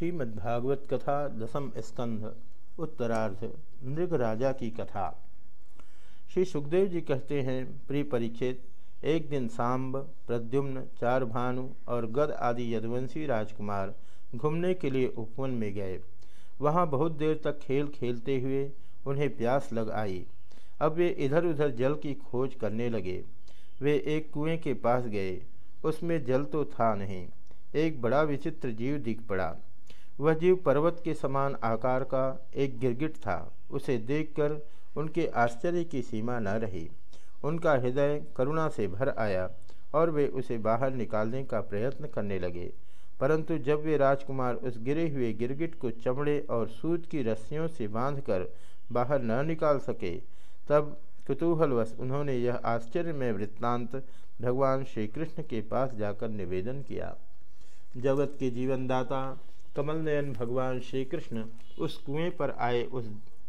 श्रीमद्भागवत कथा, दसम स्कंध, उत्तरार्ध, मृग राजा की कथा। श्री सुखदेव जी कहते हैं, प्रिय परीक्षित एक दिन सांब, प्रद्युम्न चार भानु और गद आदि यदुवंशी राजकुमार घूमने के लिए उपवन में गए। वहाँ बहुत देर तक खेल खेलते हुए उन्हें प्यास लग आई। अब वे इधर उधर जल की खोज करने लगे। वे एक कुएँ के पास गए। उसमें जल तो था नहीं। एक बड़ा विचित्र जीव दिख पड़ा। वह जीव पर्वत के समान आकार का एक गिरगिट था। उसे देखकर उनके आश्चर्य की सीमा न रही। उनका हृदय करुणा से भर आया और वे उसे बाहर निकालने का प्रयत्न करने लगे। परंतु जब वे राजकुमार उस गिरे हुए गिरगिट को चमड़े और सूत की रस्सियों से बांधकर बाहर न निकाल सके, तब कुतूहलवश उन्होंने यह आश्चर्यमय वृत्तांत भगवान श्री कृष्ण के पास जाकर निवेदन किया। जगत के जीवनदाता कमल नयन भगवान श्री कृष्ण उस कुएँ पर आए उस,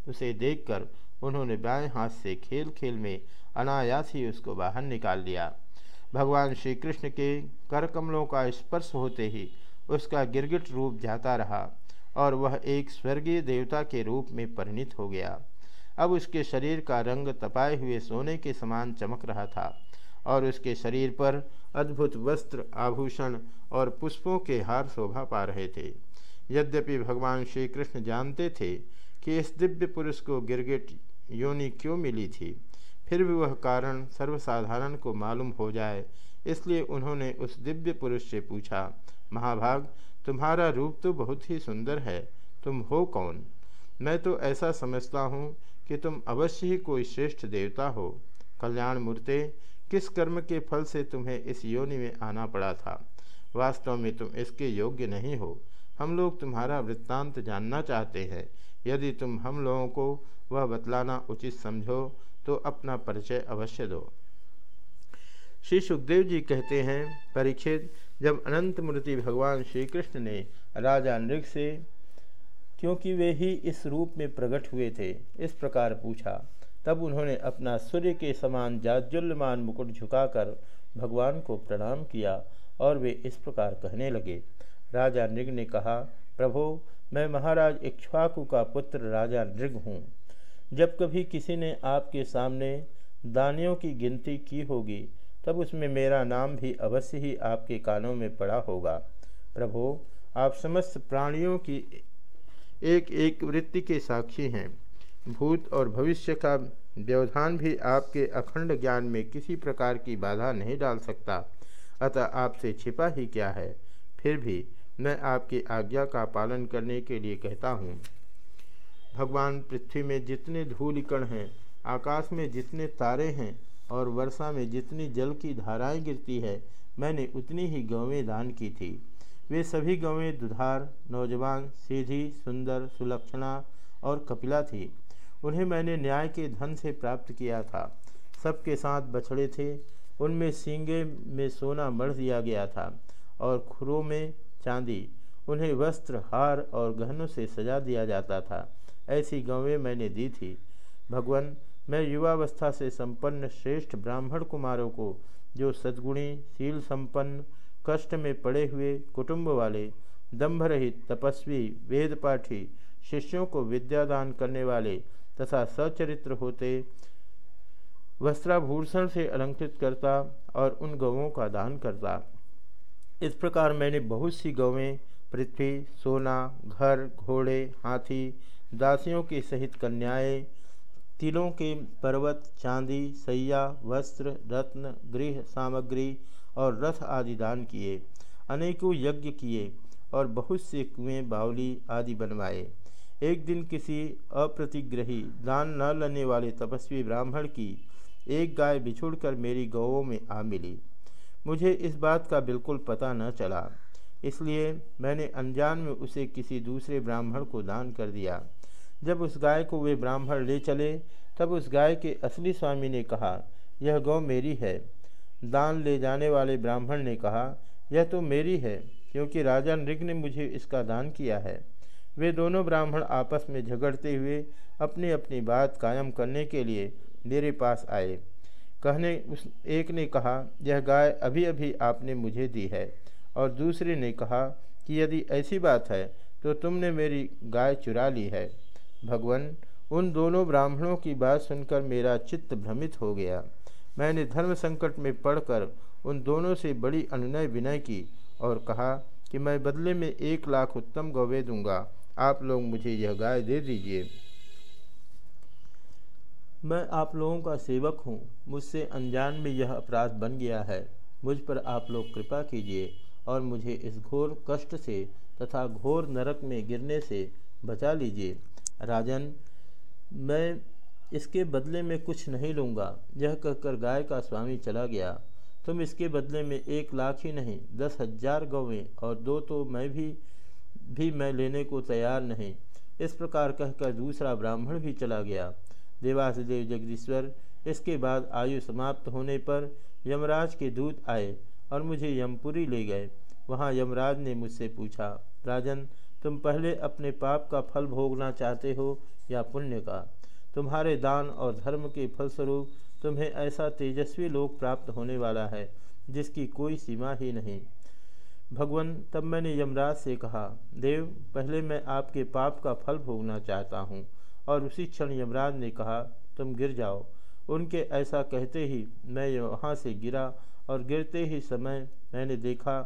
उसे देखकर उन्होंने बाएँ हाथ से खेल खेल में अनायास ही उसको बाहर निकाल लिया। भगवान श्री कृष्ण के कर कमलों का स्पर्श होते ही उसका गिरगिट रूप जाता रहा और वह एक स्वर्गीय देवता के रूप में परिणित हो गया। अब उसके शरीर का रंग तपाए हुए सोने के समान चमक रहा था और उसके शरीर पर अद्भुत वस्त्र, आभूषण और पुष्पों के हार शोभा पा रहे थे। यद्यपि भगवान श्री कृष्ण जानते थे कि इस दिव्य पुरुष को गिरगिट योनि क्यों मिली थी, फिर भी वह कारण सर्वसाधारण को मालूम हो जाए, इसलिए उन्होंने उस दिव्य पुरुष से पूछा, महाभाग, तुम्हारा रूप तो बहुत ही सुंदर है, तुम हो कौन? मैं तो ऐसा समझता हूँ कि तुम अवश्य ही कोई श्रेष्ठ देवता हो। कल्याण मूर्ते, किस कर्म के फल से तुम्हें इस योनि में आना पड़ा था? वास्तव में तुम इसके योग्य नहीं हो। हम लोग तुम्हारा वृत्तांत जानना चाहते हैं। यदि तुम हम लोगों को वह बतलाना उचित समझो तो अपना परिचय अवश्य दो। श्री सुखदेव जी कहते हैं, परीक्षित, जब अनंत मूर्ति भगवान श्री कृष्ण ने राजा नृग से, क्योंकि वे ही इस रूप में प्रकट हुए थे, इस प्रकार पूछा। तब उन्होंने अपना सूर्य के समान जाज्जुल्यमान मुकुट झुकाकर भगवान को प्रणाम किया और वे इस प्रकार कहने लगे राजा नृग ने कहा, प्रभो, मैं महाराज इक्ष्वाकु का पुत्र राजा नृग हूँ। जब कभी किसी ने आपके सामने दानियों की गिनती की होगी, तब उसमें मेरा नाम भी अवश्य ही आपके कानों में पड़ा होगा। प्रभो, आप समस्त प्राणियों की एक एक वृत्ति के साक्षी हैं। भूत और भविष्य का व्यवधान भी आपके अखंड ज्ञान में किसी प्रकार की बाधा नहीं डाल सकता। अतः आपसे छिपा ही क्या है? फिर भी मैं आपकी आज्ञा का पालन करने के लिए कहता हूँ। भगवान पृथ्वी में जितने धूलिकण हैं, आकाश में जितने तारे हैं और वर्षा में जितनी जल की धाराएँ गिरती है, मैंने उतनी ही गौवें दान की थी। वे सभी गौवें दुधार, नौजवान, सीधी, सुंदर, सुलक्षणा और कपिला थी। उन्हें मैंने न्याय के धन से प्राप्त किया था। सबके साथ बछड़े थे। उनमें सींगे में सोना मढ़ दिया गया था और खुरों में चांदी, उन्हें वस्त्र, हार और गहनों से सजा दिया जाता था। ऐसी गवें मैंने दी थी। भगवान, मैं युवावस्था से संपन्न श्रेष्ठ ब्राह्मण कुमारों को, जो सद्गुणी, शील संपन्न, कष्ट में पड़े हुए कुटुंब वाले दम्भ रहित तपस्वी, वेदपाठी, शिष्यों को विद्यादान करने वाले तथा सचरित्र होते, वस्त्राभूषण से अलंकृत करता और उन गवों का दान करता। इस प्रकार मैंने बहुत सी गवें, पृथ्वी, सोना, घर, घोड़े, हाथी, दासियों के सहित कन्याएँ, तिलों के पर्वत, चांदी, सैया, वस्त्र, रत्न, गृह सामग्री और रथ आदि दान किए, अनेकों यज्ञ किए और बहुत से कुएँ, बावली आदि बनवाए। एक दिन किसी अप्रतिग्रही दान न लेने वाले तपस्वी ब्राह्मण की एक गाय बिछुड़कर मेरी गौों में आ मिली। मुझे इस बात का बिल्कुल पता न चला। इसलिए मैंने अनजान में उसे किसी दूसरे ब्राह्मण को दान कर दिया। जब उस गाय को वे ब्राह्मण ले चले, तब उस गाय के असली स्वामी ने कहा, यह गौ मेरी है। दान ले जाने वाले ब्राह्मण ने कहा, यह तो मेरी है, क्योंकि राजा नृग ने मुझे इसका दान किया है। वे दोनों ब्राह्मण आपस में झगड़ते हुए अपनी अपनी बात कायम करने के लिए मेरे पास आए। कहने, उस एक ने कहा, यह गाय अभी अभी आपने मुझे दी है। और दूसरे ने कहा कि, यदि ऐसी बात है तो तुमने मेरी गाय चुरा ली है। भगवान, उन दोनों ब्राह्मणों की बात सुनकर मेरा चित्त भ्रमित हो गया। मैंने धर्म संकट में पड़कर उन दोनों से बड़ी अनुनय विनय की और कहा कि, मैं बदले में एक लाख उत्तम गौवे दूँगा। आप लोग मुझे यह गाय दे दीजिए। मैं आप लोगों का सेवक हूँ। मुझसे अनजान में यह अपराध बन गया है। मुझ पर आप लोग कृपा कीजिए और मुझे इस घोर कष्ट से तथा घोर नरक में गिरने से बचा लीजिए। राजन, मैं इसके बदले में कुछ नहीं लूँगा। यह कहकर गाय का स्वामी चला गया। तुम इसके बदले में एक लाख ही नहीं, दस हज़ार गौवें और दो तो मैं भी भी मैं लेने को तैयार नहीं। इस प्रकार कहकर दूसरा ब्राह्मण भी चला गया। देवासदेव जगदीश्वर। इसके बाद आयु समाप्त होने पर यमराज के दूत आए और मुझे यमपुरी ले गए। वहाँ यमराज ने मुझसे पूछा, राजन, तुम पहले अपने पाप का फल भोगना चाहते हो या पुण्य का? तुम्हारे दान और धर्म के फलस्वरूप तुम्हें ऐसा तेजस्वी लोक प्राप्त होने वाला है, जिसकी कोई सीमा ही नहीं। भगवान, तब मैंने यमराज से कहा, देव, पहले मैं आपके पाप का फल भोगना चाहता हूँ। और उसी क्षण यमराज ने कहा, तुम गिर जाओ। उनके ऐसा कहते ही मैं वहाँ से गिरा और गिरते ही समय मैंने देखा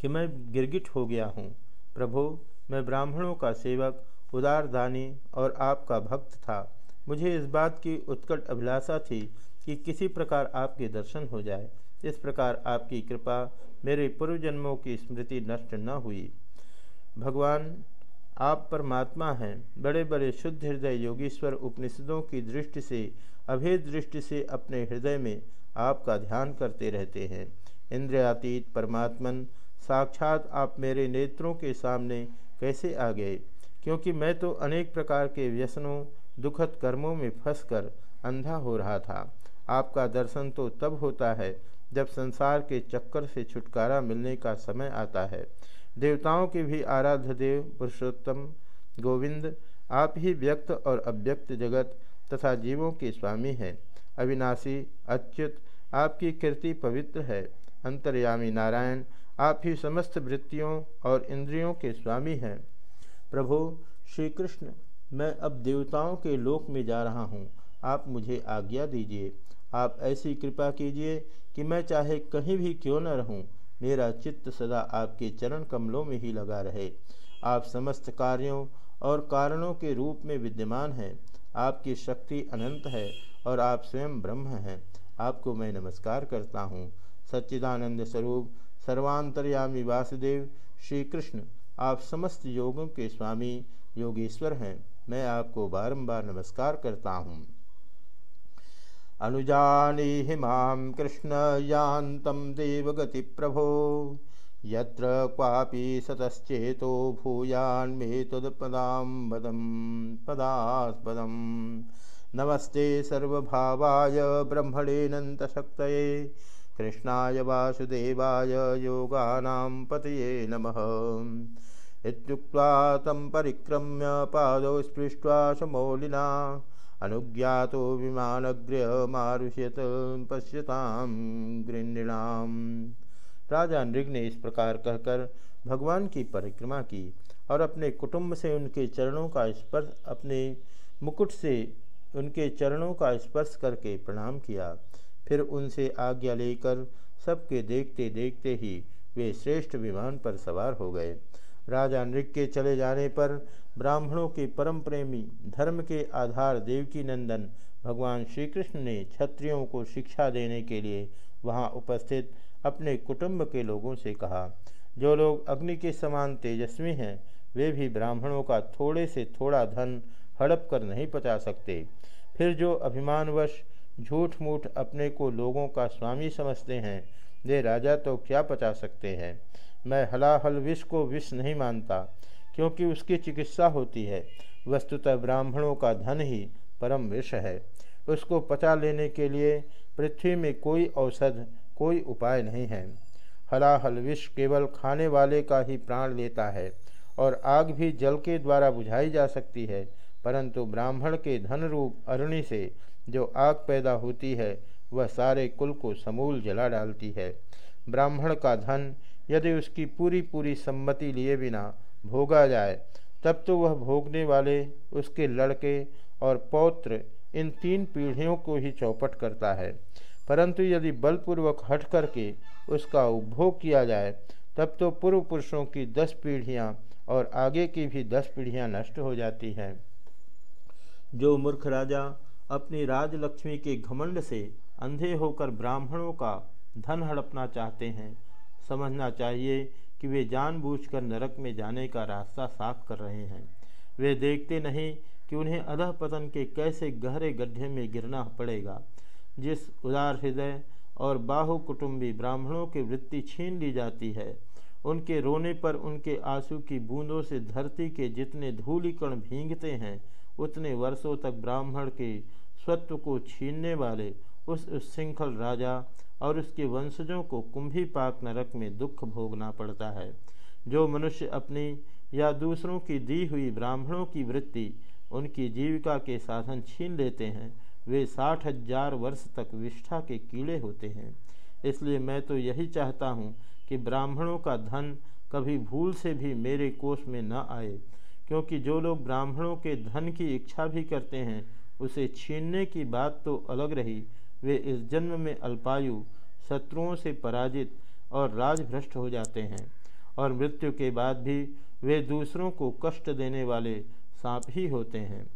कि मैं गिरगिट हो गया हूँ। प्रभु, मैं ब्राह्मणों का सेवक, उदार दानी और आपका भक्त था। मुझे इस बात की उत्कट अभिलाषा थी कि किसी प्रकार आपके दर्शन हो जाए। इस प्रकार आपकी कृपा मेरे पूर्व जन्मों की स्मृति नष्ट न हुई। भगवान आप परमात्मा हैं। बड़े बड़े शुद्ध हृदय योगीश्वर उपनिषदों की दृष्टि से, अभेद दृष्टि से अपने हृदय में आपका ध्यान करते रहते हैं। इंद्रियातीत परमात्मन, साक्षात आप मेरे नेत्रों के सामने कैसे आ गए? क्योंकि मैं तो अनेक प्रकार के व्यसनों, दुखद कर्मों में फंसकर अंधा हो रहा था। आपका दर्शन तो तब होता है जब संसार के चक्कर से छुटकारा मिलने का समय आता है। देवताओं के भी आराध्य देव, पुरुषोत्तम, गोविंद, आप ही व्यक्त और अव्यक्त जगत तथा जीवों के स्वामी हैं। अविनाशी, अच्युत, आपकी कृति पवित्र है। अंतर्यामी नारायण, आप ही समस्त वृत्तियों और इंद्रियों के स्वामी हैं। प्रभु श्री कृष्ण मैं अब देवताओं के लोक में जा रहा हूँ। आप मुझे आज्ञा दीजिए। आप ऐसी कृपा कीजिए कि मैं चाहे कहीं भी क्यों न रहूँ। मेरा चित्त सदा आपके चरण कमलों में ही लगा रहे। आप समस्त कार्यों और कारणों के रूप में विद्यमान हैं। आपकी शक्ति अनंत है और आप स्वयं ब्रह्म हैं। आपको मैं नमस्कार करता हूँ। सच्चिदानंद स्वरूप, सर्वांतर्यामी वासुदेव श्री कृष्ण आप समस्त योगों के स्वामी योगेश्वर हैं। मैं आपको बारंबार नमस्कार करता हूँ। अनुजानीहि माँ कृष्ण यान्तं देवगतिप्रभो। यत्र क्वापि सतश्चेतो भूयान्मे त्वत्पदां पदं पदास्पदं नमस्ते सर्वभावाय ब्रह्मणेऽनन्तशक्तये कृष्णाय वासुदेवाय योगानां पतये नमः। इत्युक्त्वा तं परिक्रम्य पादौ स्पृष्ट्वा समौलिना अनुज्ञातो विमानगृहमारुष्यत पश्यताम गृहिणाम राजा नृग ने इस प्रकार कहकर भगवान की परिक्रमा की और अपने कुटुंब से उनके चरणों का स्पर्श, अपने मुकुट से उनके चरणों का स्पर्श करके प्रणाम किया। फिर उनसे आज्ञा लेकर सबके देखते देखते ही वे श्रेष्ठ विमान पर सवार हो गए। राजा नृग के चले जाने पर ब्राह्मणों के परम प्रेमी धर्म के आधार देवकी नंदन, भगवान श्री कृष्ण ने क्षत्रियों को शिक्षा देने के लिए वहाँ उपस्थित अपने कुटुंब के लोगों से कहा, जो लोग अग्नि के समान तेजस्वी हैं, वे भी ब्राह्मणों का थोड़े से थोड़ा धन हड़प कर नहीं पचा सकते। फिर जो अभिमानवश झूठ मूठ अपने को लोगों का स्वामी समझते हैं, वे राजा तो क्या पचा सकते हैं? मैं हलाहल विष को विष नहीं मानता, क्योंकि उसकी चिकित्सा होती है। वस्तुतः ब्राह्मणों का धन ही परम विष है। उसको पचा लेने के लिए पृथ्वी में कोई औषध, कोई उपाय नहीं है। हलाहल विष केवल खाने वाले का ही प्राण लेता है, और आग भी जल के द्वारा बुझाई जा सकती है, परंतु ब्राह्मण के धन रूप अरुणि से जो आग पैदा होती है, वह सारे कुल को समूल जला डालती है। ब्राह्मण का धन यदि उसकी पूरी पूरी सम्मति लिए बिना भोगा जाए, तब तो वह भोगने वाले उसके लड़के और पौत्र इन तीन पीढ़ियों को ही चौपट करता है। परंतु यदि बलपूर्वक हट करके उसका उपभोग किया जाए, तब तो पूर्व पुरुषों की दस पीढ़ियाँ और आगे की भी दस पीढ़ियाँ नष्ट हो जाती हैं। जो मूर्ख राजा अपनी राजलक्ष्मी के घमंड से अंधे होकर ब्राह्मणों का धन हड़पना चाहते हैं समझना चाहिए कि वे जानबूझकर नरक में जाने का रास्ता साफ़ कर रहे हैं। वे देखते नहीं कि उन्हें अधः पतन के कैसे गहरे गड्ढे में गिरना पड़ेगा। जिस उदार हृदय और बाहु कुटुंबी ब्राह्मणों की वृत्ति छीन ली जाती है, उनके रोने पर उनके आँसू की बूंदों से धरती के जितने धूलिकण भींगते हैं, उतने वर्षों तक ब्राह्मण के स्वत्व को छीनने वाले उस श्रृंखल राजा और उसके वंशजों को कुंभी पाक नरक में दुख भोगना पड़ता है। जो मनुष्य अपनी या दूसरों की दी हुई ब्राह्मणों की वृत्ति, उनकी जीविका के साधन छीन लेते हैं, वे साठ हज़ार वर्ष तक विष्ठा के कीड़े होते हैं। इसलिए मैं तो यही चाहता हूँ कि ब्राह्मणों का धन कभी भूल से भी मेरे कोष में न आए, क्योंकि जो लोग ब्राह्मणों के धन की इच्छा भी करते हैं, उसे छीनने की बात तो अलग रही वे इस जन्म में अल्पायु, शत्रुओं से पराजित और राजभ्रष्ट हो जाते हैं और मृत्यु के बाद भी वे दूसरों को कष्ट देने वाले सांप ही होते हैं।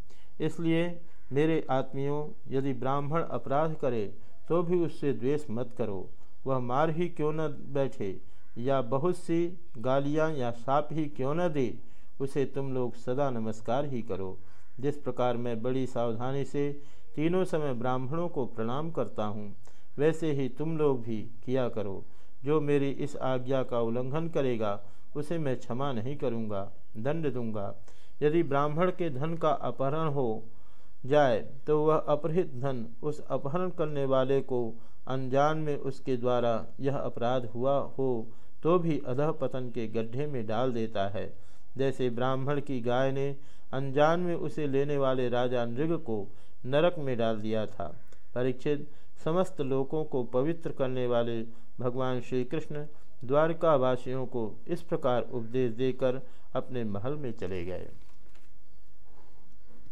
इसलिए, मेरे आत्मियों, यदि ब्राह्मण अपराध करे तो भी उससे द्वेष मत करो। वह मार ही क्यों न बैठे, या बहुत सी गालियाँ या साप ही क्यों न दे, उसे तुम लोग सदा नमस्कार ही करो। जिस प्रकार मैं बड़ी सावधानी से तीनों समय ब्राह्मणों को प्रणाम करता हूँ। वैसे ही तुम लोग भी किया करो। जो मेरी इस आज्ञा का उल्लंघन करेगा, उसे मैं क्षमा नहीं करूँगा, दंड दूँगा। यदि ब्राह्मण के धन का अपहरण हो जाए तो वह अपहृत धन उस अपहरण करने वाले को अनजान में उसके द्वारा यह अपराध हुआ हो तो भी अधः पतन के गड्ढे में डाल देता है। जैसे ब्राह्मण की गाय ने अनजान में उसे लेने वाले राजा नृग को नरक में डाल दिया था। परीक्षित समस्त लोगों को पवित्र करने वाले भगवान श्री कृष्ण द्वारकावासियों को इस प्रकार उपदेश देकर अपने महल में चले गए।